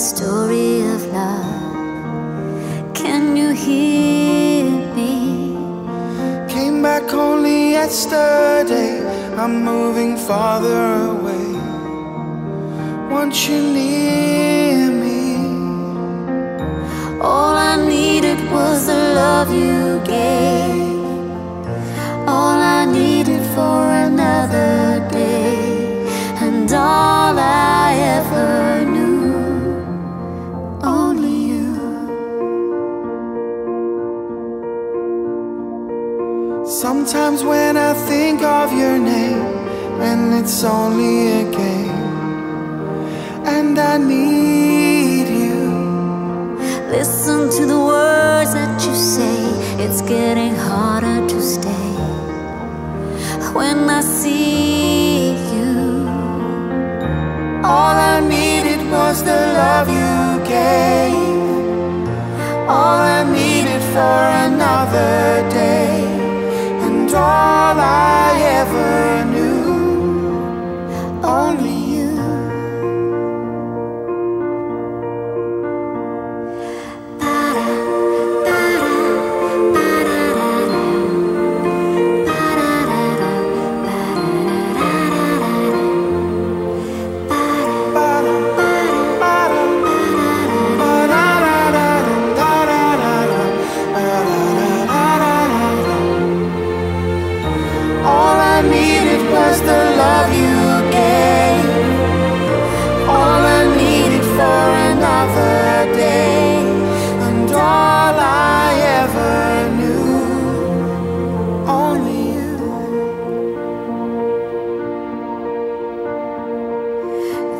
story of love. Can you hear me? Came back only yesterday. I'm moving farther away. Want you near me? All I needed was the love you gave. Sometimes when I think of your name, and it's only a game, and I need you. Listen to the words that you say. It's getting harder to stay. When I see you, All I needed was the love you gave. All I needed for another I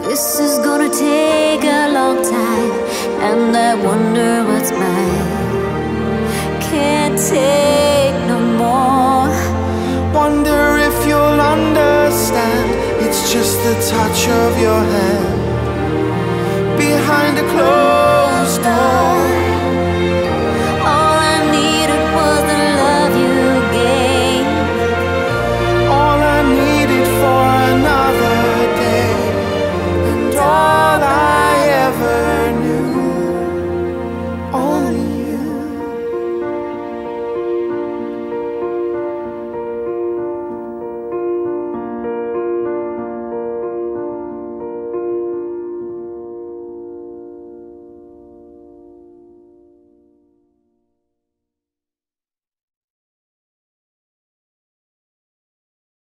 This is gonna take a long time, and I wonder what's mine. Can't take no more. Wonder if you'll understand. It's just the touch of your hand